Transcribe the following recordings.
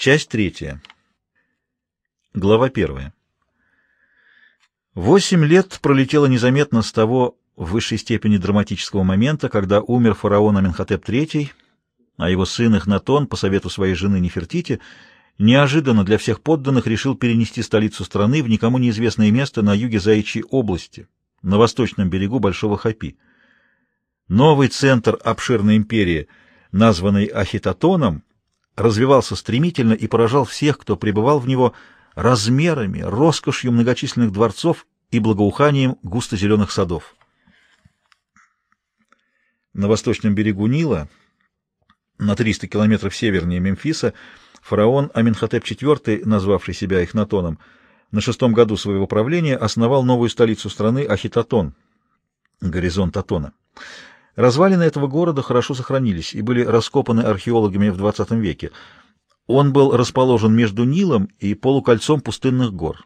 Часть третья. Глава первая. Восемь лет пролетело незаметно с того в высшей степени драматического момента, когда умер фараон Аменхотеп III, а его сын Эхнатон, по совету своей жены Нефертити, неожиданно для всех подданных решил перенести столицу страны в никому неизвестное место на юге Заячьей области, на восточном берегу Большого Хапи. Новый центр обширной империи, названный Ахитотоном, развивался стремительно и поражал всех, кто пребывал в него размерами, роскошью многочисленных дворцов и благоуханием густо-зеленых садов. На восточном берегу Нила, на 300 километров севернее Мемфиса, фараон Аменхотеп IV, назвавший себя Эхнатоном, на шестом году своего правления основал новую столицу страны Ахитотон, горизонт Атона. Развалины этого города хорошо сохранились и были раскопаны археологами в XX веке. Он был расположен между Нилом и полукольцом пустынных гор.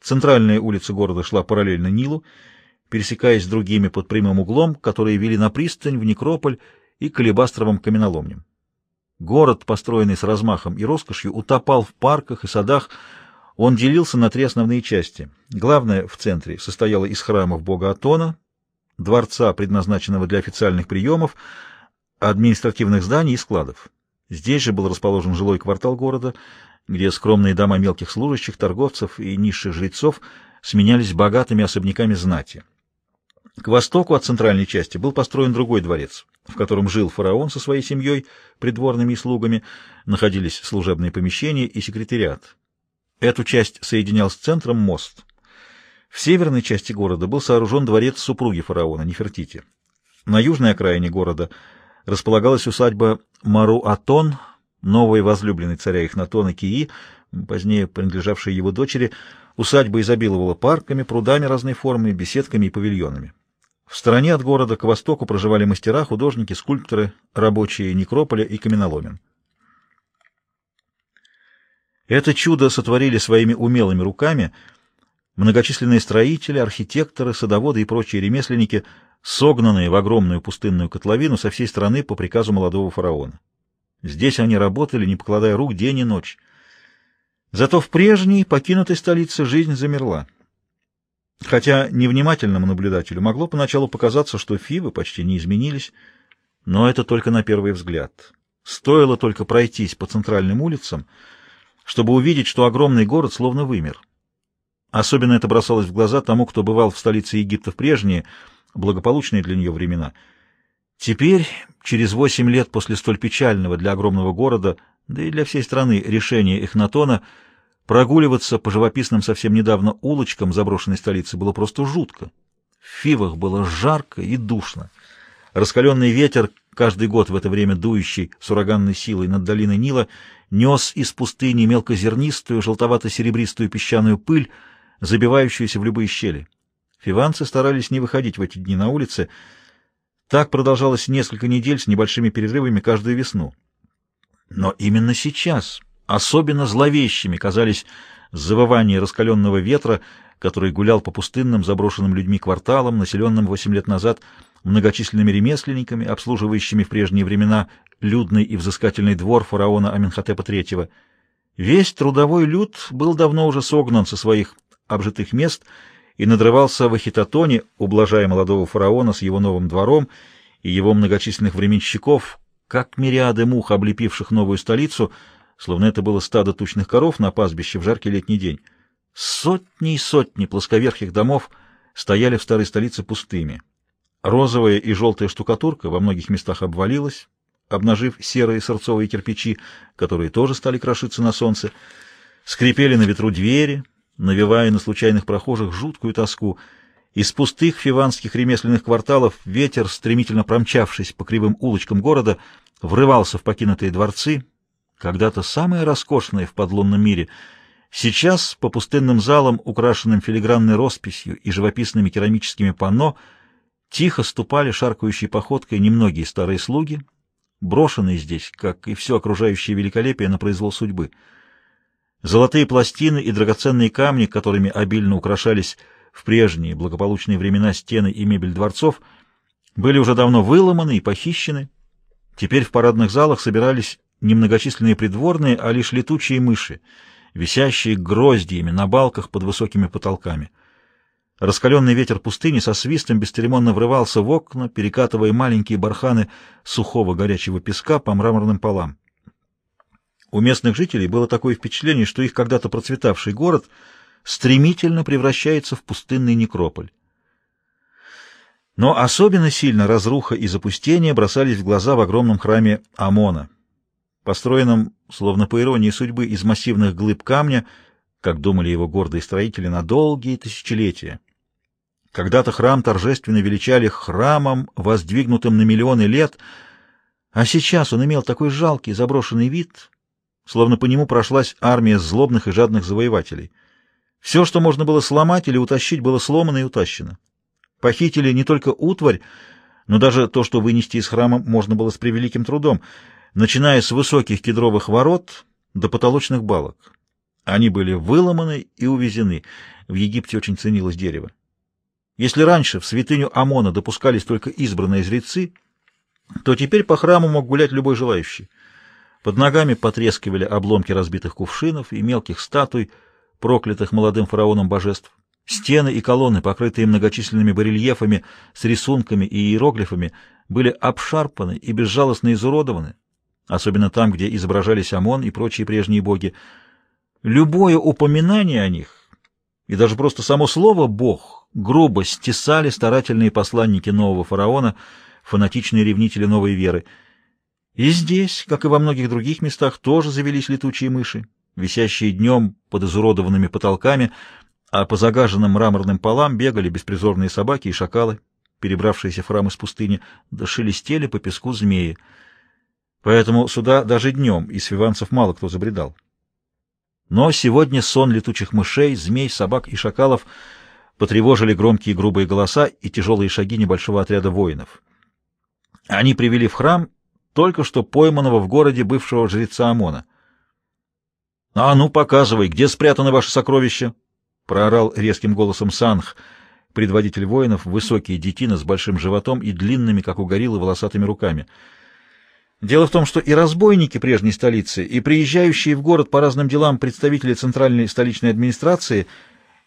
Центральная улица города шла параллельно Нилу, пересекаясь с другими под прямым углом, которые вели на пристань, в Некрополь и к алебастровым каменоломням. Город, построенный с размахом и роскошью, утопал в парках и садах, он делился на три основные части. Главная в центре состояла из храмов бога Атона, дворца, предназначенного для официальных приемов, административных зданий и складов. Здесь же был расположен жилой квартал города, где скромные дома мелких служащих, торговцев и низших жрецов сменялись богатыми особняками знати. К востоку от центральной части был построен другой дворец, в котором жил фараон со своей семьей, придворными и слугами, находились служебные помещения и секретариат. Эту часть соединял с центром мост — в северной части города был сооружен дворец супруги фараона Нефертити. На южной окраине города располагалась усадьба Мару-Атон, новой возлюбленной царя Ихнатона Кии, позднее принадлежавшей его дочери. Усадьба изобиловала парками, прудами разной формы, беседками и павильонами. В стороне от города к востоку проживали мастера, художники, скульпторы, рабочие некрополя и каменоломен. Это чудо сотворили своими умелыми руками — Многочисленные строители, архитекторы, садоводы и прочие ремесленники, согнанные в огромную пустынную котловину со всей страны по приказу молодого фараона. Здесь они работали, не покладая рук, день и ночь. Зато в прежней, покинутой столице, жизнь замерла. Хотя невнимательному наблюдателю могло поначалу показаться, что Фивы почти не изменились, но это только на первый взгляд. Стоило только пройтись по центральным улицам, чтобы увидеть, что огромный город словно вымер. Особенно это бросалось в глаза тому, кто бывал в столице Египта в прежние, благополучные для нее времена. Теперь, через восемь лет после столь печального для огромного города, да и для всей страны, решения Эхнатона, прогуливаться по живописным совсем недавно улочкам заброшенной столицы было просто жутко. В Фивах было жарко и душно. Раскаленный ветер, каждый год в это время дующий с ураганной силой над долиной Нила, нес из пустыни мелкозернистую, желтовато-серебристую песчаную пыль, забивающуюся в любые щели. Фиванцы старались не выходить в эти дни на улицы. Так продолжалось несколько недель с небольшими перерывами каждую весну. Но именно сейчас особенно зловещими казались завывания раскаленного ветра, который гулял по пустынным, заброшенным людьми кварталам, населенным восемь лет назад многочисленными ремесленниками, обслуживающими в прежние времена людный и взыскательный двор фараона Аменхотепа III. Весь трудовой люд был давно уже согнан со своих обжитых мест и надрывался в Ахитотоне, ублажая молодого фараона с его новым двором и его многочисленных временщиков, как мириады мух, облепивших новую столицу, словно это было стадо тучных коров на пастбище в жаркий летний день. Сотни и сотни плосковерхих домов стояли в старой столице пустыми. Розовая и желтая штукатурка во многих местах обвалилась, обнажив серые сырцовые кирпичи, которые тоже стали крошиться на солнце. Скрипели на ветру двери, навевая на случайных прохожих жуткую тоску. Из пустых фиванских ремесленных кварталов ветер, стремительно промчавшись по кривым улочкам города, врывался в покинутые дворцы, когда-то самые роскошные в подлунном мире. Сейчас по пустынным залам, украшенным филигранной росписью и живописными керамическими панно, тихо ступали шаркающей походкой немногие старые слуги, брошенные здесь, как и все окружающее великолепие, на произвол судьбы — Золотые пластины и драгоценные камни, которыми обильно украшались в прежние благополучные времена стены и мебель дворцов, были уже давно выломаны и похищены. Теперь в парадных залах собирались немногочисленные придворные, а лишь летучие мыши, висящие гроздьями на балках под высокими потолками. Раскаленный ветер пустыни со свистом бесцеремонно врывался в окна, перекатывая маленькие барханы сухого горячего песка по мраморным полам. У местных жителей было такое впечатление, что их когда-то процветавший город стремительно превращается в пустынный некрополь. Но особенно сильно разруха и запустение бросались в глаза в огромном храме Амона, построенном, словно по иронии судьбы, из массивных глыб камня, как думали его гордые строители, на долгие тысячелетия. Когда-то храм торжественно величали храмом, воздвигнутым на миллионы лет, а сейчас он имел такой жалкий заброшенный вид, словно по нему прошлась армия злобных и жадных завоевателей. Все, что можно было сломать или утащить, было сломано и утащено. Похитили не только утварь, но даже то, что вынести из храма можно было с превеликим трудом, начиная с высоких кедровых ворот до потолочных балок. Они были выломаны и увезены. В Египте очень ценилось дерево. Если раньше в святыню Амона допускались только избранные жрецы, то теперь по храму мог гулять любой желающий. Под ногами потрескивали обломки разбитых кувшинов и мелких статуй, проклятых молодым фараоном божеств. Стены и колонны, покрытые многочисленными барельефами с рисунками и иероглифами, были обшарпаны и безжалостно изуродованы, особенно там, где изображались Амон и прочие прежние боги. Любое упоминание о них, и даже просто само слово «бог», грубо стесали старательные посланники нового фараона, фанатичные ревнители новой веры — и здесь, как и во многих других местах, тоже завелись летучие мыши, висящие днем под изуродованными потолками, а по загаженным мраморным полам бегали беспризорные собаки и шакалы, перебравшиеся в храм из пустыни, да шелестели по песку змеи. Поэтому сюда даже днем из фиванцев мало кто забредал. Но сегодня сон летучих мышей, змей, собак и шакалов потревожили громкие грубые голоса и тяжелые шаги небольшого отряда воинов. Они привели в храм только что пойманного в городе бывшего жреца Амона. — А ну, показывай, где спрятаны ваши сокровища? — проорал резким голосом Санх, предводитель воинов, высокий детина с большим животом и длинными, как у гориллы, волосатыми руками. Дело в том, что и разбойники прежней столицы, и приезжающие в город по разным делам представители центральной столичной администрации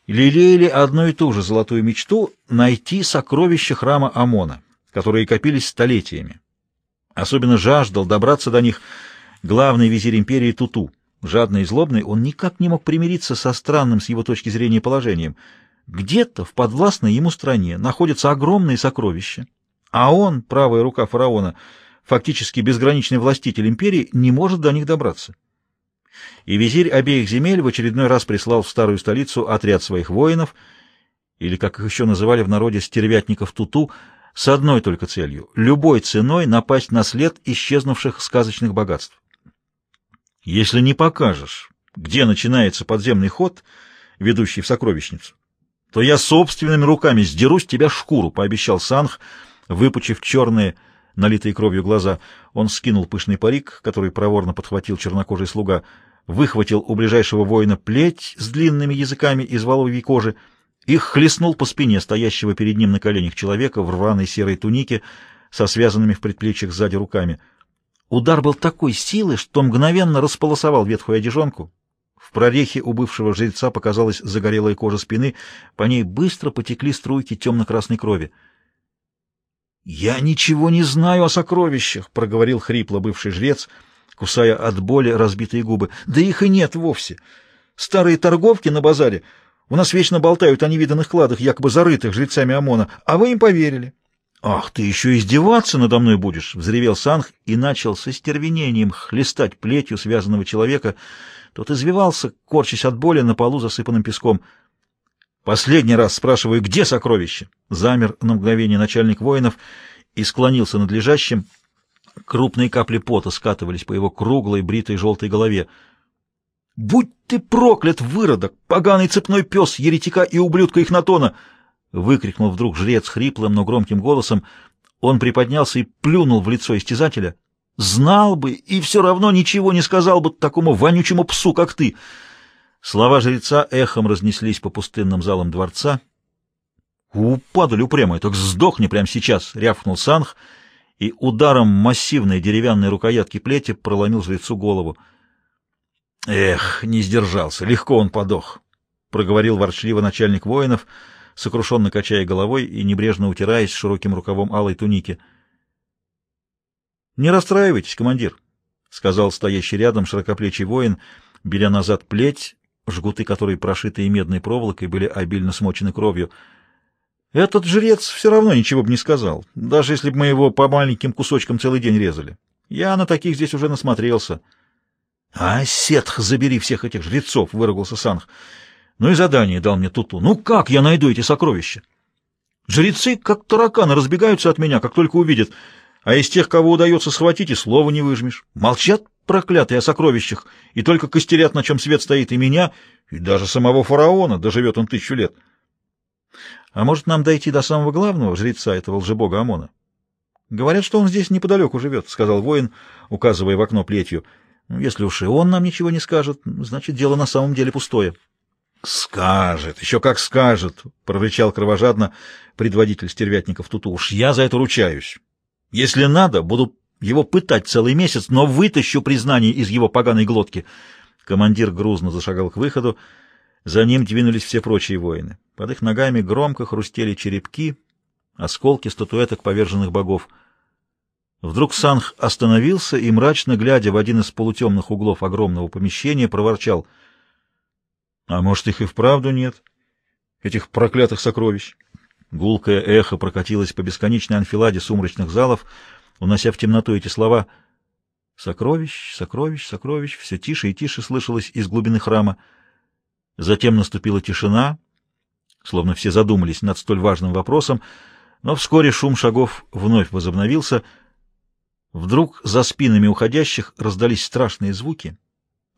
лелеяли одну и ту же золотую мечту — найти сокровища храма Амона, которые копились столетиями. Особенно жаждал добраться до них главный визирь империи Туту. Жадный и злобный, он никак не мог примириться со странным с его точки зрения положением. Где-то в подвластной ему стране находятся огромные сокровища, а он, правая рука фараона, фактически безграничный властитель империи, не может до них добраться. И визирь обеих земель в очередной раз прислал в старую столицу отряд своих воинов, или, как их еще называли в народе, стервятников Туту, с одной только целью — любой ценой напасть на след исчезнувших сказочных богатств. Если не покажешь, где начинается подземный ход, ведущий в сокровищницу, то я собственными руками сдеру с тебя шкуру, — пообещал Санх, выпучив черные, налитые кровью глаза. Он скинул пышный парик, который проворно подхватил чернокожий слуга, выхватил у ближайшего воина плеть с длинными языками из воловьей кожи — их хлестнул по спине стоящего перед ним на коленях человека в рваной серой тунике со связанными в предплечьях сзади руками. Удар был такой силы, что мгновенно располосовал ветхую одежонку. В прорехе у бывшего жреца показалась загорелая кожа спины, по ней быстро потекли струйки темно-красной крови. «Я ничего не знаю о сокровищах», — проговорил хрипло бывший жрец, кусая от боли разбитые губы. «Да их и нет вовсе. Старые торговки на базаре у нас вечно болтают о невиданных кладах, якобы зарытых жрецами ОМОНа, а вы им поверили. — Ах, ты еще издеваться надо мной будешь! — взревел Санх и начал со стервенением хлестать плетью связанного человека. Тот извивался, корчась от боли на полу, засыпанным песком. — Последний раз спрашиваю, где сокровище? Замер на мгновение начальник воинов и склонился над лежащим. Крупные капли пота скатывались по его круглой, бритой желтой голове. «Будь ты проклят, выродок, поганый цепной пес, еретика и ублюдка Ихнатона!» — выкрикнул вдруг жрец хриплым, но громким голосом. Он приподнялся и плюнул в лицо истязателя. «Знал бы и все равно ничего не сказал бы такому вонючему псу, как ты!» Слова жреца эхом разнеслись по пустынным залам дворца. «Упадали упрямый, так сдохни прямо сейчас!» — рявкнул Санх и ударом массивной деревянной рукоятки плети проломил жрецу голову. «Эх, не сдержался, легко он подох», — проговорил ворчливо начальник воинов, сокрушенно качая головой и небрежно утираясь широким рукавом алой туники. «Не расстраивайтесь, командир», — сказал стоящий рядом широкоплечий воин, беря назад плеть, жгуты которой, прошитые медной проволокой, были обильно смочены кровью. «Этот жрец все равно ничего бы не сказал, даже если бы мы его по маленьким кусочкам целый день резали. Я на таких здесь уже насмотрелся». «А, Сетх, забери всех этих жрецов!» — выругался Санх. «Ну и задание дал мне Туту. Ну как я найду эти сокровища?» «Жрецы, как тараканы, разбегаются от меня, как только увидят, а из тех, кого удается схватить, и слова не выжмешь. Молчат проклятые о сокровищах, и только костерят, на чем свет стоит, и меня, и даже самого фараона, доживет он тысячу лет. А может, нам дойти до самого главного жреца этого лжебога Амона? Говорят, что он здесь неподалеку живет, — сказал воин, указывая в окно плетью. Ну, если уж и он нам ничего не скажет, значит, дело на самом деле пустое. — Скажет, еще как скажет, — прорычал кровожадно предводитель стервятников Туту. — Уж я за это ручаюсь. Если надо, буду его пытать целый месяц, но вытащу признание из его поганой глотки. Командир грузно зашагал к выходу. За ним двинулись все прочие воины. Под их ногами громко хрустели черепки, осколки статуэток поверженных богов. Вдруг Санх остановился и, мрачно глядя в один из полутемных углов огромного помещения, проворчал. — А может, их и вправду нет? Этих проклятых сокровищ? Гулкое эхо прокатилось по бесконечной анфиладе сумрачных залов, унося в темноту эти слова «Сокровищ, сокровищ, сокровищ» все тише и тише слышалось из глубины храма. Затем наступила тишина, словно все задумались над столь важным вопросом, но вскоре шум шагов вновь возобновился. Вдруг за спинами уходящих раздались страшные звуки.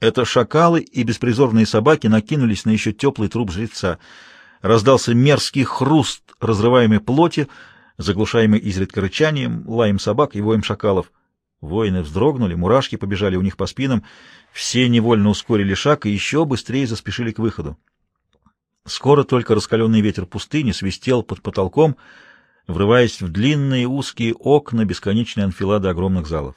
Это шакалы и беспризорные собаки накинулись на еще теплый труп жреца. Раздался мерзкий хруст разрываемой плоти, заглушаемый изредка рычанием, лаем собак и воем шакалов. Воины вздрогнули, мурашки побежали у них по спинам, все невольно ускорили шаг и еще быстрее заспешили к выходу. Скоро только раскаленный ветер пустыни свистел под потолком, врываясь в длинные узкие окна бесконечной анфилады огромных залов.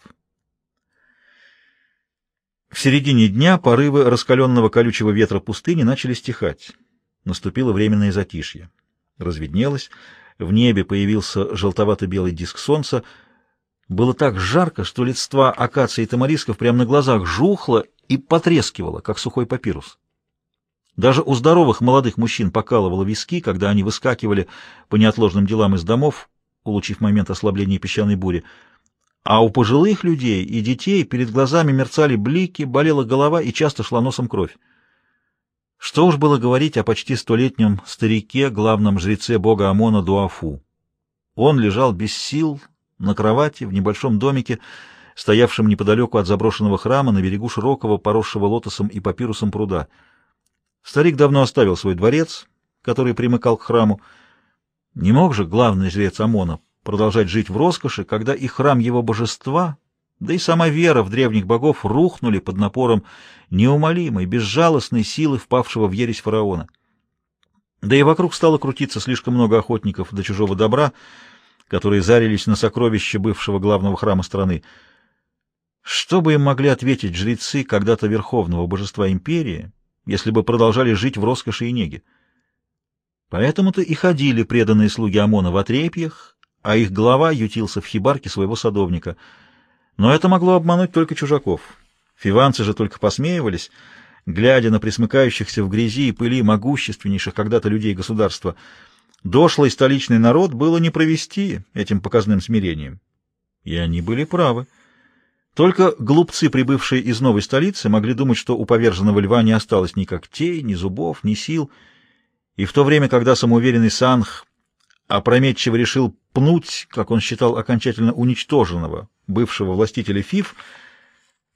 В середине дня порывы раскаленного колючего ветра пустыни начали стихать. Наступило временное затишье. Разведнелось, в небе появился желтовато-белый диск солнца. Было так жарко, что листва акации и тамарисков прямо на глазах жухло и потрескивало, как сухой папирус. Даже у здоровых молодых мужчин покалывало виски, когда они выскакивали по неотложным делам из домов, улучив момент ослабления песчаной бури. А у пожилых людей и детей перед глазами мерцали блики, болела голова и часто шла носом кровь. Что уж было говорить о почти столетнем старике, главном жреце бога Амона Дуафу. Он лежал без сил на кровати в небольшом домике, стоявшем неподалеку от заброшенного храма на берегу широкого, поросшего лотосом и папирусом пруда. Старик давно оставил свой дворец, который примыкал к храму. Не мог же главный жрец Амона продолжать жить в роскоши, когда и храм его божества да и сама вера в древних богов рухнули под напором неумолимой, безжалостной силы впавшего в ересь фараона. Да и вокруг стало крутиться слишком много охотников до чужого добра, которые зарились на сокровища бывшего главного храма страны. Что бы им могли ответить жрецы когда-то верховного божества империи, если бы продолжали жить в роскоши и неге? Поэтому-то и ходили преданные слуги Амона в отрепьях, а их глава ютился в хибарке своего садовника — но это могло обмануть только чужаков. Фиванцы же только посмеивались, глядя на присмыкающихся в грязи и пыли могущественнейших когда-то людей государства. Дошлый столичный народ было не провести этим показным смирением. И они были правы. Только глупцы, прибывшие из новой столицы, могли думать, что у поверженного льва не осталось ни когтей, ни зубов, ни сил. И в то время, когда самоуверенный Санх опрометчиво решил пнуть, как он считал, окончательно уничтоженного, бывшего властителя Фиф,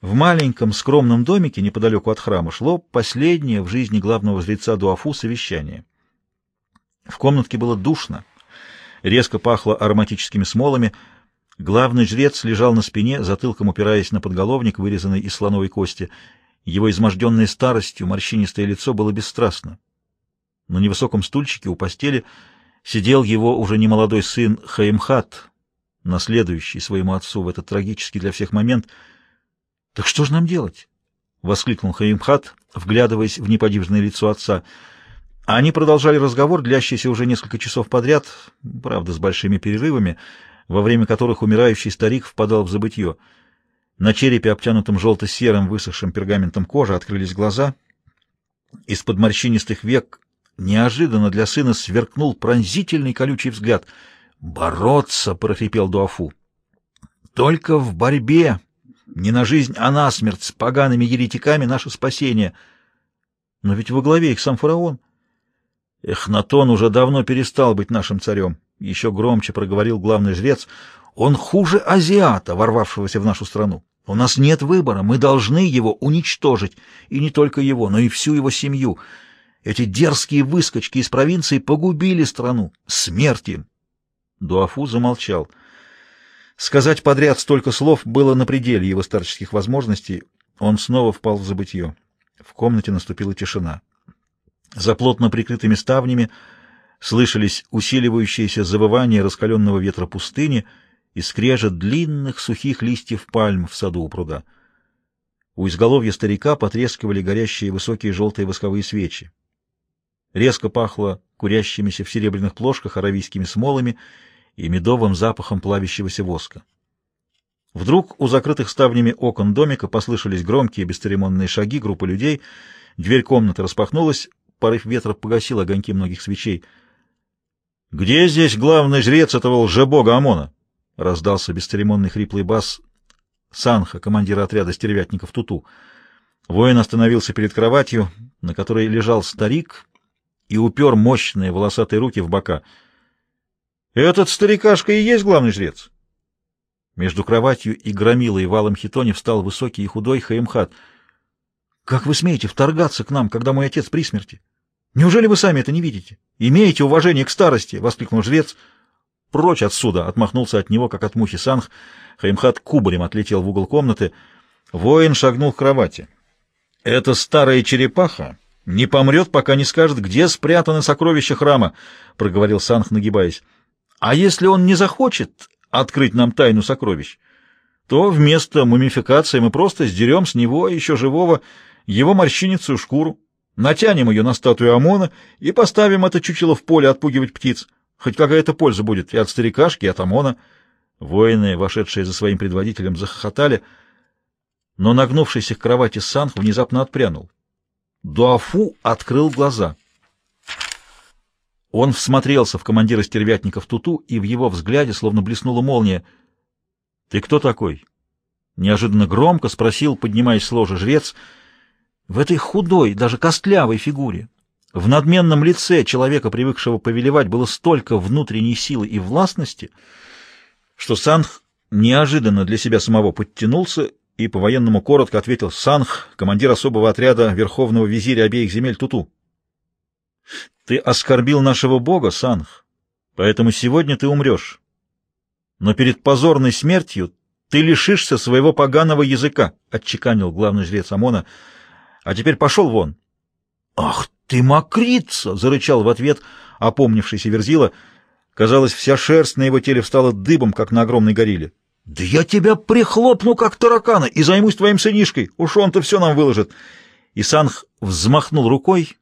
в маленьком скромном домике неподалеку от храма шло последнее в жизни главного жреца Дуафу совещание. В комнатке было душно, резко пахло ароматическими смолами, главный жрец лежал на спине, затылком упираясь на подголовник, вырезанный из слоновой кости. Его изможденное старостью морщинистое лицо было бесстрастно. На невысоком стульчике у постели сидел его уже немолодой сын Хаимхат, наследующий своему отцу в этот трагический для всех момент. «Так что же нам делать?» — воскликнул Хаимхат, вглядываясь в неподвижное лицо отца. Они продолжали разговор, длящийся уже несколько часов подряд, правда, с большими перерывами, во время которых умирающий старик впадал в забытье. На черепе, обтянутом желто-серым высохшим пергаментом кожи, открылись глаза. Из-под морщинистых век неожиданно для сына сверкнул пронзительный колючий взгляд. «Бороться!» — прохрипел Дуафу. «Только в борьбе, не на жизнь, а на смерть, с погаными еретиками наше спасение. Но ведь во главе их сам фараон. Эхнатон уже давно перестал быть нашим царем. Еще громче проговорил главный жрец. Он хуже азиата, ворвавшегося в нашу страну. У нас нет выбора, мы должны его уничтожить. И не только его, но и всю его семью. Эти дерзкие выскочки из провинции погубили страну. Смерть им! Дуафу замолчал. Сказать подряд столько слов было на пределе его старческих возможностей. Он снова впал в забытье. В комнате наступила тишина. За плотно прикрытыми ставнями слышались усиливающиеся завывания раскаленного ветра пустыни и скрежет длинных сухих листьев пальм в саду у пруда. У изголовья старика потрескивали горящие высокие желтые восковые свечи. Резко пахло курящимися в серебряных плошках аравийскими смолами и медовым запахом плавящегося воска. Вдруг у закрытых ставнями окон домика послышались громкие бесцеремонные шаги группы людей, дверь комнаты распахнулась, порыв ветра погасил огоньки многих свечей. — Где здесь главный жрец этого лжебога Амона? — раздался бесцеремонный хриплый бас Санха, командира отряда стервятников Туту. Воин остановился перед кроватью, на которой лежал старик, и упер мощные волосатые руки в бока. — Этот старикашка и есть главный жрец? Между кроватью и громилой валом хитоне встал высокий и худой Хаимхат — как вы смеете вторгаться к нам, когда мой отец при смерти? Неужели вы сами это не видите? Имеете уважение к старости? — воскликнул жрец. Прочь отсюда! — отмахнулся от него, как от мухи Санх. Хаимхат кубарем отлетел в угол комнаты. Воин шагнул к кровати. — Эта старая черепаха не помрет, пока не скажет, где спрятаны сокровища храма, — проговорил Санх, нагибаясь. — А если он не захочет открыть нам тайну сокровищ, то вместо мумификации мы просто сдерем с него еще живого его морщиницу шкуру, натянем ее на статую Амона и поставим это чучело в поле отпугивать птиц. Хоть какая-то польза будет и от старикашки, и от Амона. Воины, вошедшие за своим предводителем, захохотали, но нагнувшийся к кровати Санх внезапно отпрянул. Дуафу открыл глаза. Он всмотрелся в командира стервятников Туту, и в его взгляде словно блеснула молния. — Ты кто такой? — неожиданно громко спросил, поднимаясь с ложа жрец — в этой худой, даже костлявой фигуре, в надменном лице человека, привыкшего повелевать, было столько внутренней силы и властности, что Санх неожиданно для себя самого подтянулся и по-военному коротко ответил «Санх, командир особого отряда верховного визиря обеих земель Туту». «Ты оскорбил нашего бога, Санх, поэтому сегодня ты умрешь. Но перед позорной смертью ты лишишься своего поганого языка», — отчеканил главный жрец Амона — а теперь пошел вон. — Ах ты, мокрица! — зарычал в ответ опомнившийся Верзила. Казалось, вся шерсть на его теле встала дыбом, как на огромной горилле. — Да я тебя прихлопну, как таракана, и займусь твоим сынишкой. Уж он-то все нам выложит. И Санх взмахнул рукой,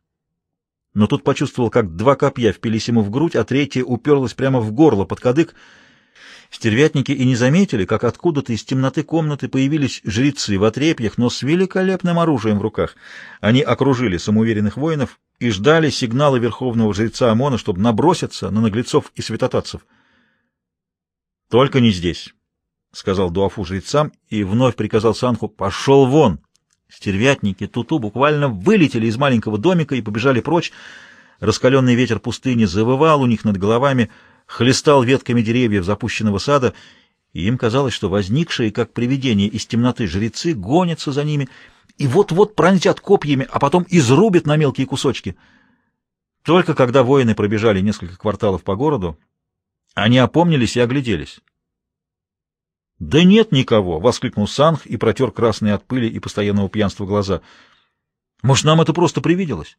но тут почувствовал, как два копья впились ему в грудь, а третье уперлось прямо в горло под кадык — Стервятники и не заметили, как откуда-то из темноты комнаты появились жрецы в отрепьях, но с великолепным оружием в руках. Они окружили самоуверенных воинов и ждали сигнала верховного жреца Амона, чтобы наброситься на наглецов и святотатцев. «Только не здесь», — сказал Дуафу жрецам и вновь приказал Санху «пошел вон». Стервятники Туту буквально вылетели из маленького домика и побежали прочь. Раскаленный ветер пустыни завывал у них над головами — хлестал ветками деревьев запущенного сада, и им казалось, что возникшие, как привидения из темноты, жрецы гонятся за ними и вот-вот пронзят копьями, а потом изрубят на мелкие кусочки. Только когда воины пробежали несколько кварталов по городу, они опомнились и огляделись. «Да нет никого!» — воскликнул Санх и протер красные от пыли и постоянного пьянства глаза. «Может, нам это просто привиделось?»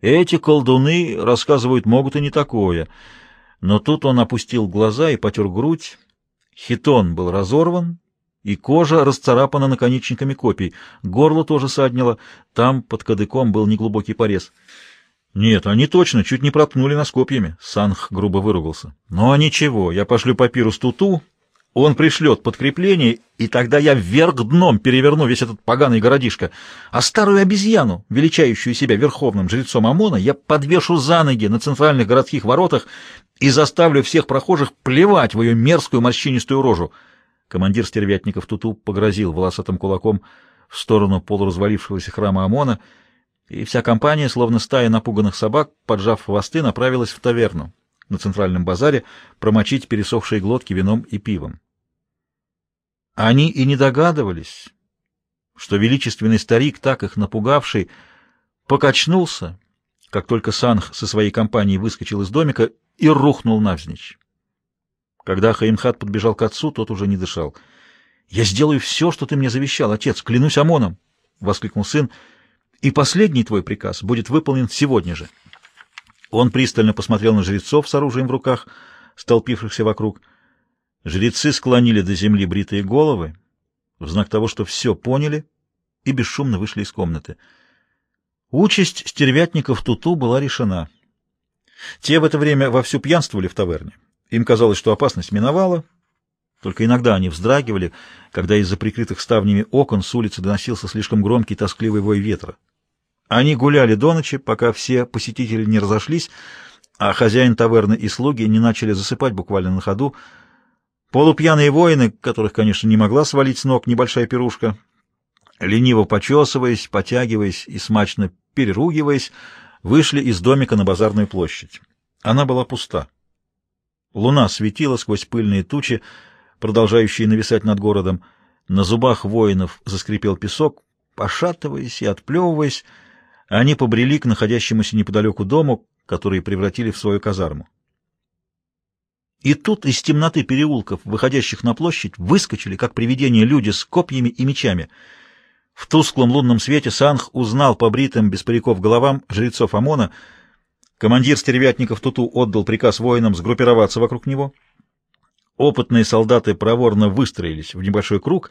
«Эти колдуны, рассказывают, могут и не такое». Но тут он опустил глаза и потер грудь, Хитон был разорван, и кожа расцарапана наконечниками копий. Горло тоже саднило, там под кадыком был неглубокий порез. «Нет, они точно чуть не проткнули нас копьями», — Санх грубо выругался. «Но ничего, я пошлю папирус Туту, он пришлет подкрепление, и тогда я вверх дном переверну весь этот поганый городишко. А старую обезьяну, величающую себя верховным жрецом ОМОНа, я подвешу за ноги на центральных городских воротах и заставлю всех прохожих плевать в ее мерзкую морщинистую рожу». Командир стервятников Туту погрозил волосатым кулаком в сторону полуразвалившегося храма ОМОНа, и вся компания, словно стая напуганных собак, поджав хвосты, направилась в таверну на центральном базаре промочить пересохшие глотки вином и пивом. Они и не догадывались, что величественный старик, так их напугавший, покачнулся, как только Санх со своей компанией выскочил из домика и рухнул навзничь. Когда Хаимхат подбежал к отцу, тот уже не дышал. — Я сделаю все, что ты мне завещал, отец, клянусь ОМОНом! — воскликнул сын. — И последний твой приказ будет выполнен сегодня же. — он пристально посмотрел на жрецов с оружием в руках, столпившихся вокруг. Жрецы склонили до земли бритые головы, в знак того, что все поняли, и бесшумно вышли из комнаты. Участь стервятников Туту была решена. Те в это время вовсю пьянствовали в таверне. Им казалось, что опасность миновала, только иногда они вздрагивали, когда из-за прикрытых ставнями окон с улицы доносился слишком громкий тоскливый вой ветра. Они гуляли до ночи, пока все посетители не разошлись, а хозяин таверны и слуги не начали засыпать буквально на ходу. Полупьяные воины, которых, конечно, не могла свалить с ног небольшая пирушка, лениво почесываясь, потягиваясь и смачно переругиваясь, вышли из домика на базарную площадь. Она была пуста. Луна светила сквозь пыльные тучи, продолжающие нависать над городом. На зубах воинов заскрипел песок, пошатываясь и отплевываясь, они побрели к находящемуся неподалеку дому, который превратили в свою казарму. И тут из темноты переулков, выходящих на площадь, выскочили, как привидения, люди с копьями и мечами. В тусклом лунном свете Санх узнал по бритым без париков головам жрецов ОМОНа. Командир стервятников Туту отдал приказ воинам сгруппироваться вокруг него. Опытные солдаты проворно выстроились в небольшой круг,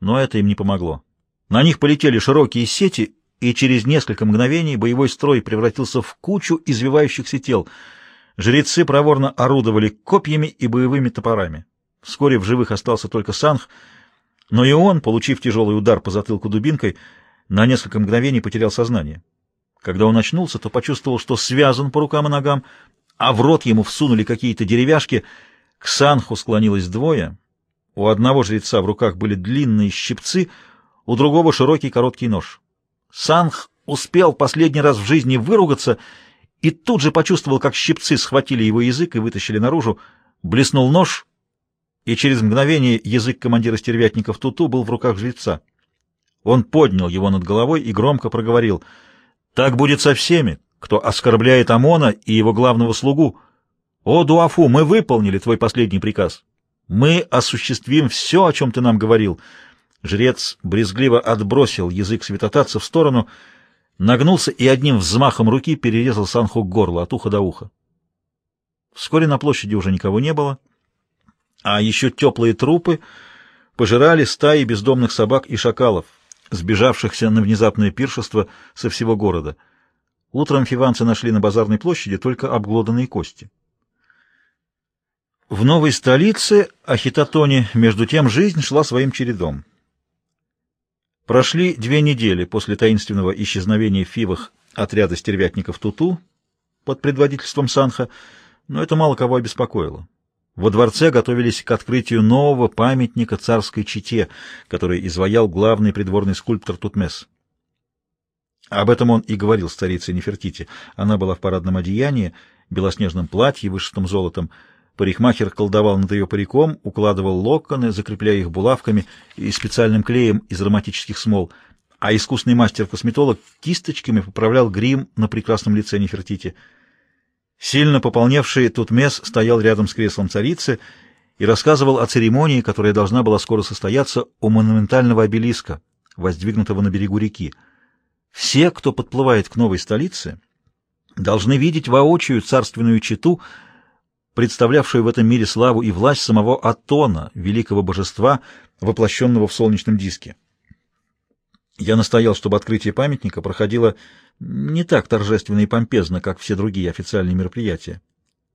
но это им не помогло. На них полетели широкие сети, и через несколько мгновений боевой строй превратился в кучу извивающихся тел. Жрецы проворно орудовали копьями и боевыми топорами. Вскоре в живых остался только Санх, но и он, получив тяжелый удар по затылку дубинкой, на несколько мгновений потерял сознание. Когда он очнулся, то почувствовал, что связан по рукам и ногам, а в рот ему всунули какие-то деревяшки. К Санху склонилось двое. У одного жреца в руках были длинные щипцы, у другого широкий короткий нож. Санх успел последний раз в жизни выругаться и тут же почувствовал, как щипцы схватили его язык и вытащили наружу. Блеснул нож, и через мгновение язык командира стервятников Туту был в руках жреца. Он поднял его над головой и громко проговорил. «Так будет со всеми, кто оскорбляет Амона и его главного слугу. О, Дуафу, мы выполнили твой последний приказ. Мы осуществим все, о чем ты нам говорил». Жрец брезгливо отбросил язык святотатца в сторону, нагнулся и одним взмахом руки перерезал Санху горло от уха до уха. Вскоре на площади уже никого не было, а еще теплые трупы пожирали стаи бездомных собак и шакалов, сбежавшихся на внезапное пиршество со всего города. Утром фиванцы нашли на базарной площади только обглоданные кости. В новой столице Ахитотоне, между тем, жизнь шла своим чередом. Прошли две недели после таинственного исчезновения в Фивах отряда стервятников Туту под предводительством Санха, но это мало кого обеспокоило. Во дворце готовились к открытию нового памятника царской чете, который изваял главный придворный скульптор Тутмес. Об этом он и говорил старице Нефертити. Она была в парадном одеянии, белоснежном платье, вышитом золотом, Парикмахер колдовал над ее париком, укладывал локоны, закрепляя их булавками и специальным клеем из ароматических смол, а искусный мастер-косметолог кисточками поправлял грим на прекрасном лице Нефертити. Сильно пополневший Тутмес стоял рядом с креслом царицы и рассказывал о церемонии, которая должна была скоро состояться у монументального обелиска, воздвигнутого на берегу реки. Все, кто подплывает к новой столице, должны видеть воочию царственную чету, представлявшую в этом мире славу и власть самого Атона, великого божества, воплощенного в солнечном диске. Я настоял, чтобы открытие памятника проходило не так торжественно и помпезно, как все другие официальные мероприятия.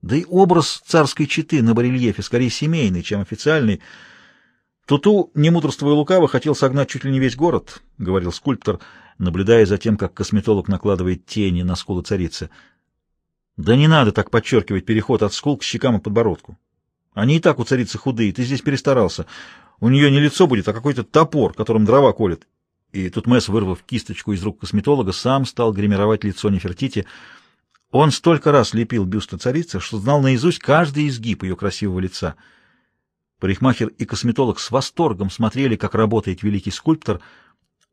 Да и образ царской четы на барельефе скорее семейный, чем официальный. Туту, не мудрствуя лукаво, хотел согнать чуть ли не весь город, — говорил скульптор, наблюдая за тем, как косметолог накладывает тени на скулы царицы. Да не надо так подчеркивать переход от скул к щекам и подбородку. Они и так у царицы худые, ты здесь перестарался. У нее не лицо будет, а какой-то топор, которым дрова колет. И тут Месс, вырвав кисточку из рук косметолога, сам стал гримировать лицо Нефертити. Он столько раз лепил бюста царицы, что знал наизусть каждый изгиб ее красивого лица. Парикмахер и косметолог с восторгом смотрели, как работает великий скульптор.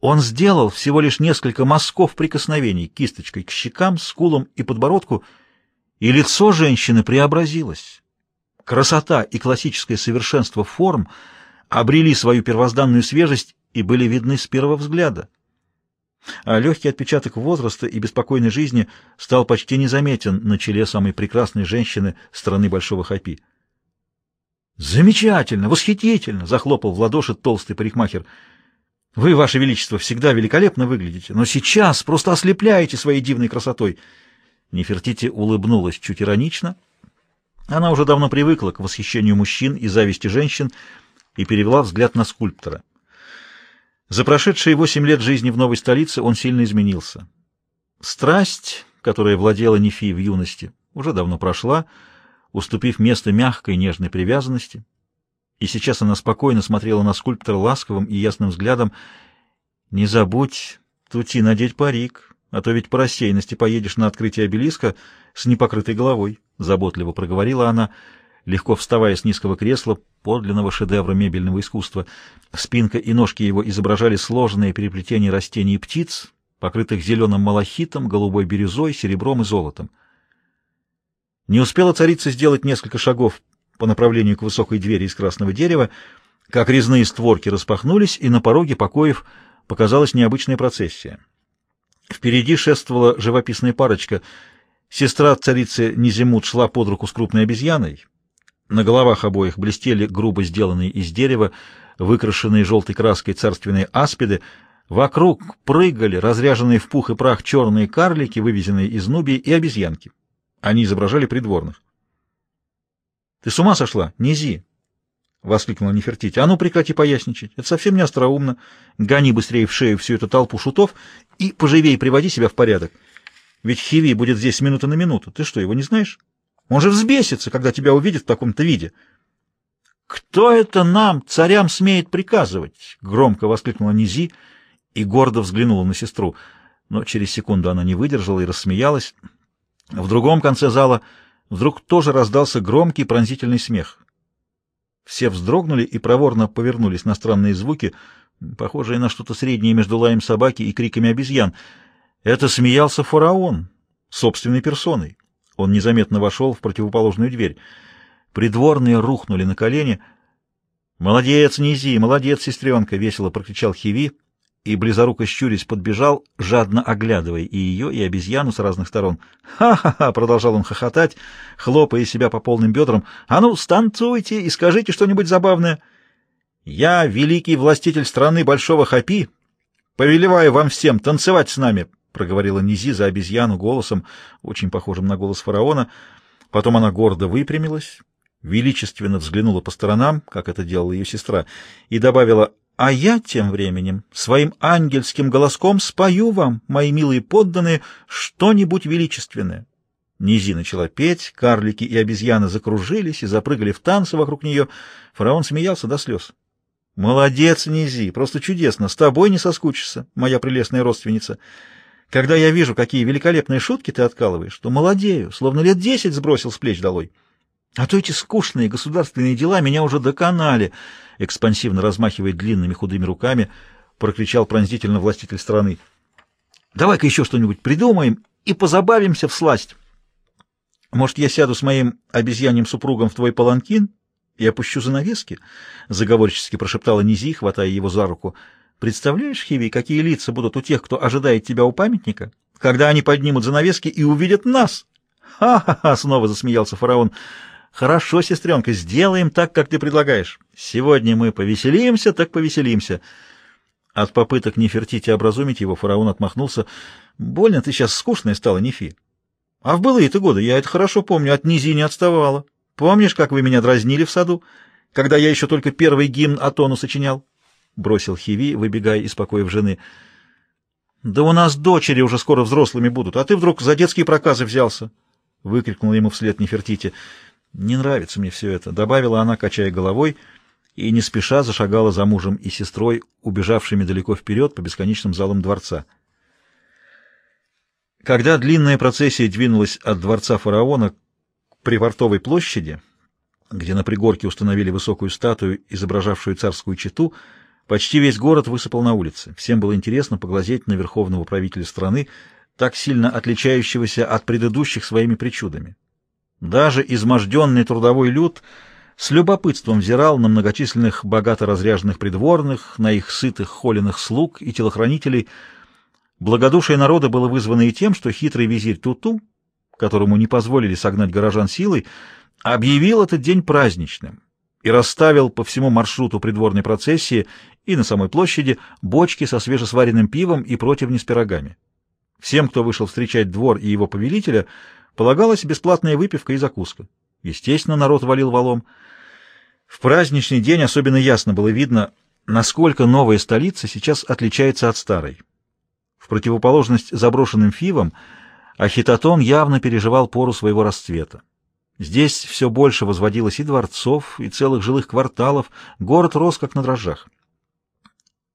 Он сделал всего лишь несколько мазков прикосновений кисточкой к щекам, скулам и подбородку, и лицо женщины преобразилось. Красота и классическое совершенство форм обрели свою первозданную свежесть и были видны с первого взгляда. А легкий отпечаток возраста и беспокойной жизни стал почти незаметен на челе самой прекрасной женщины страны Большого Хапи. «Замечательно! Восхитительно!» — захлопал в ладоши толстый парикмахер. «Вы, Ваше Величество, всегда великолепно выглядите, но сейчас просто ослепляете своей дивной красотой!» Нефертити улыбнулась чуть иронично. Она уже давно привыкла к восхищению мужчин и зависти женщин и перевела взгляд на скульптора. За прошедшие восемь лет жизни в новой столице он сильно изменился. Страсть, которая владела Нефи в юности, уже давно прошла, уступив место мягкой нежной привязанности, и сейчас она спокойно смотрела на скульптора ласковым и ясным взглядом. «Не забудь, Тути, надеть парик, а то ведь по рассеянности поедешь на открытие обелиска с непокрытой головой», — заботливо проговорила она, — легко вставая с низкого кресла, подлинного шедевра мебельного искусства. Спинка и ножки его изображали сложные переплетения растений и птиц, покрытых зеленым малахитом, голубой бирюзой, серебром и золотом. Не успела царица сделать несколько шагов по направлению к высокой двери из красного дерева, как резные створки распахнулись, и на пороге покоев показалась необычная процессия. Впереди шествовала живописная парочка. Сестра царицы Низимут шла под руку с крупной обезьяной, на головах обоих блестели грубо сделанные из дерева, выкрашенные желтой краской царственные аспиды. Вокруг прыгали разряженные в пух и прах черные карлики, вывезенные из Нубии, и обезьянки. Они изображали придворных. — Ты с ума сошла? Низи! — воскликнула Нефертити. — А ну прекрати поясничать. Это совсем не остроумно. Гони быстрее в шею всю эту толпу шутов и поживее приводи себя в порядок. Ведь Хиви будет здесь с минуты на минуту. Ты что, его не знаешь? Он же взбесится, когда тебя увидит в таком-то виде. «Кто это нам, царям, смеет приказывать?» — громко воскликнула Низи и гордо взглянула на сестру. Но через секунду она не выдержала и рассмеялась. В другом конце зала вдруг тоже раздался громкий пронзительный смех. Все вздрогнули и проворно повернулись на странные звуки, похожие на что-то среднее между лаем собаки и криками обезьян. Это смеялся фараон собственной персоной. Он незаметно вошел в противоположную дверь. Придворные рухнули на колени. «Молодец, Низи! Молодец, сестренка!» — весело прокричал Хиви, и, близоруко щурясь, подбежал, жадно оглядывая и ее, и обезьяну с разных сторон. «Ха-ха-ха!» — продолжал он хохотать, хлопая себя по полным бедрам. «А ну, станцуйте и скажите что-нибудь забавное!» «Я, великий властитель страны Большого Хапи, повелеваю вам всем танцевать с нами!» проговорила Низи за обезьяну голосом, очень похожим на голос фараона. Потом она гордо выпрямилась, величественно взглянула по сторонам, как это делала ее сестра, и добавила «А я тем временем своим ангельским голоском спою вам, мои милые подданные, что-нибудь величественное». Низи начала петь, карлики и обезьяны закружились и запрыгали в танцы вокруг нее. Фараон смеялся до слез. «Молодец, Низи, просто чудесно, с тобой не соскучишься, моя прелестная родственница». Когда я вижу, какие великолепные шутки ты откалываешь, то молодею, словно лет десять сбросил с плеч долой. А то эти скучные государственные дела меня уже доконали, — экспансивно размахивая длинными худыми руками, прокричал пронзительно властитель страны. — Давай-ка еще что-нибудь придумаем и позабавимся в сласть. Может, я сяду с моим обезьяньим супругом в твой паланкин и опущу занавески? — заговорчески прошептала Низи, хватая его за руку. — Представляешь, Хиви, какие лица будут у тех, кто ожидает тебя у памятника, когда они поднимут занавески и увидят нас? Ха-ха-ха! Снова засмеялся фараон. Хорошо, сестренка, сделаем так, как ты предлагаешь. Сегодня мы повеселимся, так повеселимся. От попыток Нефертити образумить его фараон отмахнулся. Больно ты сейчас скучная стала, Нефи. А в былые-то годы, я это хорошо помню, от Низи не отставала. Помнишь, как вы меня дразнили в саду, когда я еще только первый гимн Атону сочинял? Бросил Хиви, выбегая из покоев жены. Да у нас дочери уже скоро взрослыми будут, а ты вдруг за детские проказы взялся. Выкрикнул ему вслед Нефертити. Не нравится мне все это, добавила она, качая головой, и не спеша зашагала за мужем и сестрой, убежавшими далеко вперед по бесконечным залам дворца. Когда длинная процессия двинулась от дворца фараона к припортовой площади, где на пригорке установили высокую статую, изображавшую царскую чету, почти весь город высыпал на улицы. Всем было интересно поглазеть на верховного правителя страны, так сильно отличающегося от предыдущих своими причудами. Даже изможденный трудовой люд с любопытством взирал на многочисленных богато разряженных придворных, на их сытых холеных слуг и телохранителей — Благодушие народа было вызвано и тем, что хитрый визирь Туту, которому не позволили согнать горожан силой, объявил этот день праздничным и расставил по всему маршруту придворной процессии и на самой площади бочки со свежесваренным пивом и противни с пирогами. Всем, кто вышел встречать двор и его повелителя, полагалась бесплатная выпивка и закуска. Естественно, народ валил валом. В праздничный день особенно ясно было видно, насколько новая столица сейчас отличается от старой. В противоположность заброшенным фивам, Ахитотон явно переживал пору своего расцвета. Здесь все больше возводилось и дворцов, и целых жилых кварталов, город рос как на дрожжах.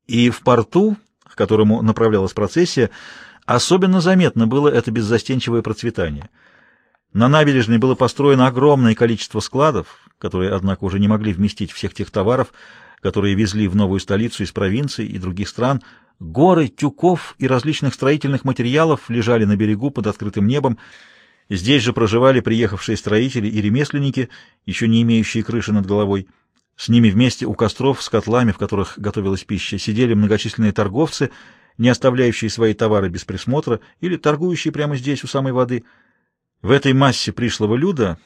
И в порту, к которому направлялась процессия, особенно заметно было это беззастенчивое процветание. На набережной было построено огромное количество складов, которые, однако, уже не могли вместить всех тех товаров, которые везли в новую столицу из провинций и других стран – Горы тюков и различных строительных материалов лежали на берегу под открытым небом. Здесь же проживали приехавшие строители и ремесленники, еще не имеющие крыши над головой. С ними вместе у костров с котлами, в которых готовилась пища, сидели многочисленные торговцы, не оставляющие свои товары без присмотра или торгующие прямо здесь, у самой воды. В этой массе пришлого люда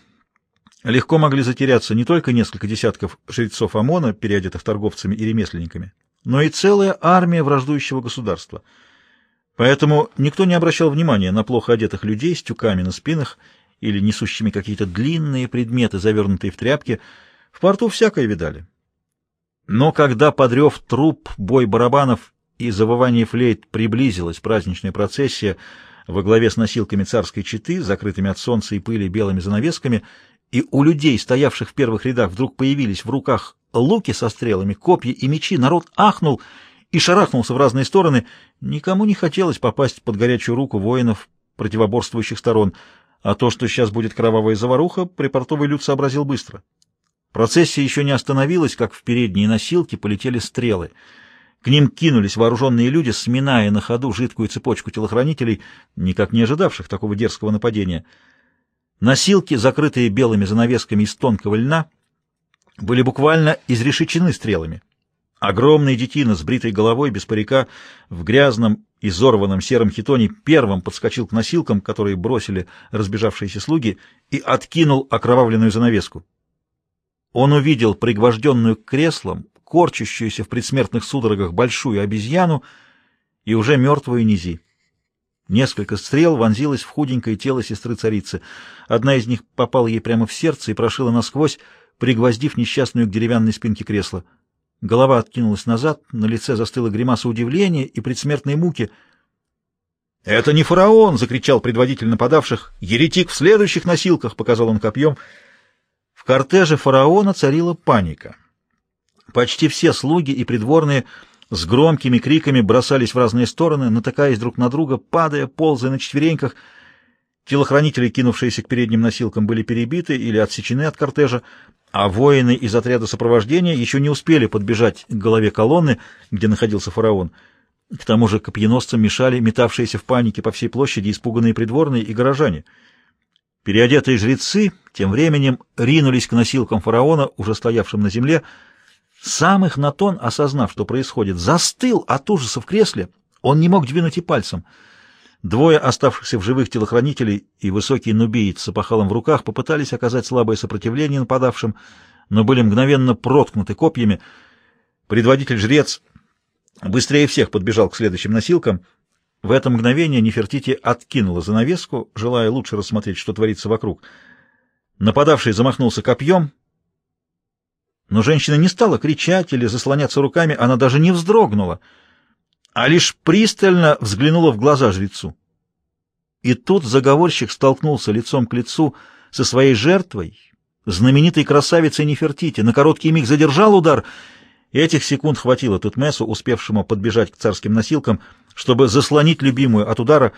легко могли затеряться не только несколько десятков жрецов ОМОНа, переодетых торговцами и ремесленниками, но и целая армия враждующего государства. Поэтому никто не обращал внимания на плохо одетых людей с тюками на спинах или несущими какие-то длинные предметы, завернутые в тряпки. В порту всякое видали. Но когда подрев труп, бой барабанов и завывание флейт приблизилась праздничная процессия во главе с носилками царской четы, закрытыми от солнца и пыли белыми занавесками, и у людей, стоявших в первых рядах, вдруг появились в руках луки со стрелами, копья и мечи, народ ахнул и шарахнулся в разные стороны. Никому не хотелось попасть под горячую руку воинов противоборствующих сторон, а то, что сейчас будет кровавая заваруха, припортовый люд сообразил быстро. Процессия еще не остановилась, как в передние носилки полетели стрелы. К ним кинулись вооруженные люди, сминая на ходу жидкую цепочку телохранителей, никак не ожидавших такого дерзкого нападения. Носилки, закрытые белыми занавесками из тонкого льна, были буквально изрешечены стрелами. Огромный детина с бритой головой, без парика, в грязном, изорванном сером хитоне первым подскочил к носилкам, которые бросили разбежавшиеся слуги, и откинул окровавленную занавеску. Он увидел пригвожденную к креслам, корчащуюся в предсмертных судорогах большую обезьяну и уже мертвую Низи. Несколько стрел вонзилось в худенькое тело сестры-царицы. Одна из них попала ей прямо в сердце и прошила насквозь, пригвоздив несчастную к деревянной спинке кресла. Голова откинулась назад, на лице застыла гримаса удивления и предсмертной муки. «Это не фараон!» — закричал предводитель нападавших. «Еретик в следующих носилках!» — показал он копьем. В кортеже фараона царила паника. Почти все слуги и придворные с громкими криками бросались в разные стороны, натыкаясь друг на друга, падая, ползая на четвереньках. Телохранители, кинувшиеся к передним носилкам, были перебиты или отсечены от кортежа а воины из отряда сопровождения еще не успели подбежать к голове колонны, где находился фараон. К тому же копьеносцам мешали метавшиеся в панике по всей площади испуганные придворные и горожане. Переодетые жрецы тем временем ринулись к носилкам фараона, уже стоявшим на земле. Сам их Натон, осознав, что происходит, застыл от ужаса в кресле. Он не мог двинуть и пальцем. Двое оставшихся в живых телохранителей и высокий нубиец с опахалом в руках попытались оказать слабое сопротивление нападавшим, но были мгновенно проткнуты копьями. Предводитель-жрец быстрее всех подбежал к следующим носилкам. В это мгновение Нефертити откинула занавеску, желая лучше рассмотреть, что творится вокруг. Нападавший замахнулся копьем, но женщина не стала кричать или заслоняться руками, она даже не вздрогнула — а лишь пристально взглянула в глаза жрецу. И тут заговорщик столкнулся лицом к лицу со своей жертвой, знаменитой красавицей Нефертити, на короткий миг задержал удар, и этих секунд хватило Тутмесу, успевшему подбежать к царским носилкам, чтобы заслонить любимую от удара.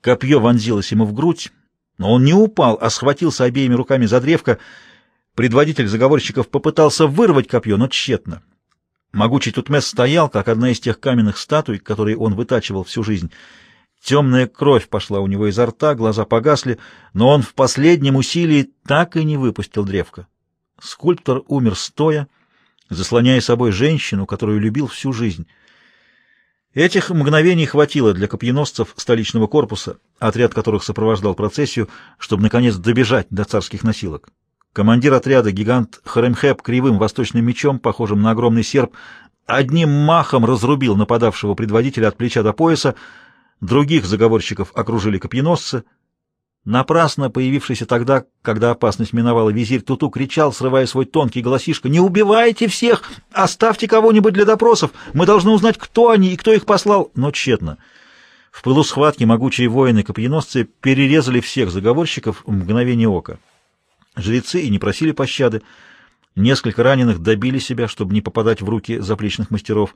Копье вонзилось ему в грудь, но он не упал, а схватился обеими руками за древко. Предводитель заговорщиков попытался вырвать копье, но тщетно. Могучий Тутмес стоял, как одна из тех каменных статуй, которые он вытачивал всю жизнь. Темная кровь пошла у него изо рта, глаза погасли, но он в последнем усилии так и не выпустил древко. Скульптор умер стоя, заслоняя собой женщину, которую любил всю жизнь. Этих мгновений хватило для копьеносцев столичного корпуса, отряд которых сопровождал процессию, чтобы, наконец, добежать до царских носилок. Командир отряда, гигант Харемхеп, кривым восточным мечом, похожим на огромный серп, одним махом разрубил нападавшего предводителя от плеча до пояса, других заговорщиков окружили копьеносцы. Напрасно появившийся тогда, когда опасность миновала, визирь Туту кричал, срывая свой тонкий голосишко, «Не убивайте всех! Оставьте кого-нибудь для допросов! Мы должны узнать, кто они и кто их послал!» Но тщетно. В пылу схватки могучие воины-копьеносцы перерезали всех заговорщиков в мгновение ока. Жрецы и не просили пощады. Несколько раненых добили себя, чтобы не попадать в руки заплечных мастеров.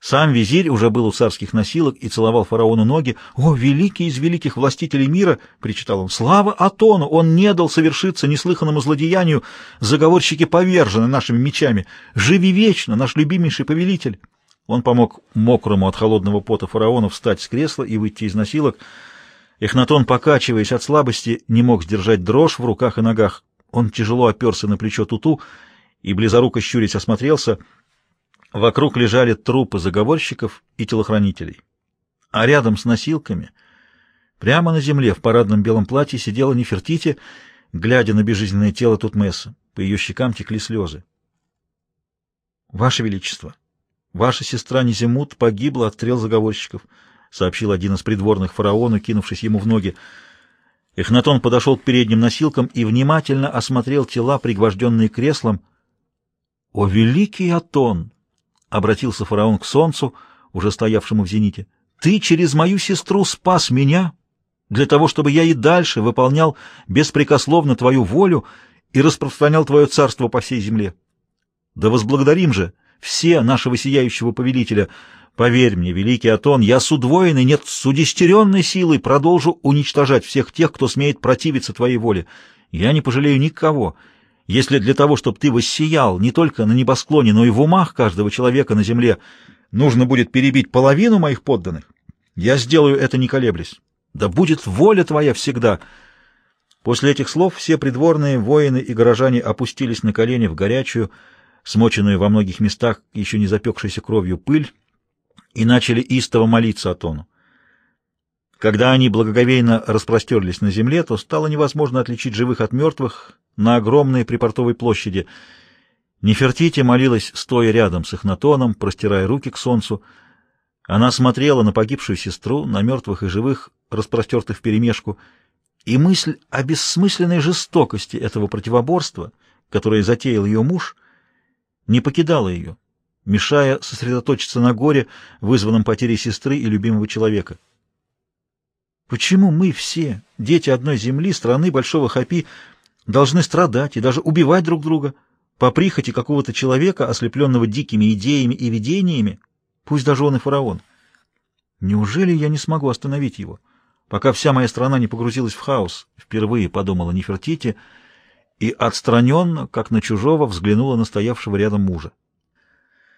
Сам визирь уже был у царских носилок и целовал фараону ноги. «О, великий из великих властителей мира!» — причитал он. «Слава Атону! Он не дал совершиться неслыханному злодеянию. Заговорщики повержены нашими мечами. Живи вечно, наш любимейший повелитель!» Он помог мокрому от холодного пота фараону встать с кресла и выйти из носилок. Эхнатон, покачиваясь от слабости, не мог сдержать дрожь в руках и ногах. Он тяжело оперся на плечо Туту и, близоруко щурясь, осмотрелся. Вокруг лежали трупы заговорщиков и телохранителей. А рядом с носилками, прямо на земле, в парадном белом платье, сидела Нефертити, глядя на безжизненное тело Тутмеса. По ее щекам текли слезы. — Ваше Величество, ваша сестра Низемут погибла от стрел заговорщиков —— сообщил один из придворных фараону, кинувшись ему в ноги. Эхнатон подошел к передним носилкам и внимательно осмотрел тела, пригвожденные креслом. — О, великий Атон! — обратился фараон к солнцу, уже стоявшему в зените. — Ты через мою сестру спас меня для того, чтобы я и дальше выполнял беспрекословно твою волю и распространял твое царство по всей земле. Да возблагодарим же все нашего сияющего повелителя — Поверь мне, великий Атон, я с удвоенной, нет, с удестеренной силой продолжу уничтожать всех тех, кто смеет противиться твоей воле. Я не пожалею никого. Если для того, чтобы ты воссиял не только на небосклоне, но и в умах каждого человека на земле, нужно будет перебить половину моих подданных, я сделаю это не колеблясь. Да будет воля твоя всегда!» После этих слов все придворные, воины и горожане опустились на колени в горячую, смоченную во многих местах еще не запекшейся кровью пыль, и начали истово молиться Атону. Когда они благоговейно распростерлись на земле, то стало невозможно отличить живых от мертвых на огромной припортовой площади. Нефертити молилась, стоя рядом с Эхнатоном, простирая руки к солнцу. Она смотрела на погибшую сестру, на мертвых и живых, распростертых вперемешку, и мысль о бессмысленной жестокости этого противоборства, которое затеял ее муж, не покидала ее мешая сосредоточиться на горе, вызванном потерей сестры и любимого человека. Почему мы все, дети одной земли, страны Большого Хапи, должны страдать и даже убивать друг друга по прихоти какого-то человека, ослепленного дикими идеями и видениями, пусть даже он и фараон? Неужели я не смогу остановить его, пока вся моя страна не погрузилась в хаос? Впервые подумала Нефертити и отстраненно, как на чужого, взглянула на стоявшего рядом мужа.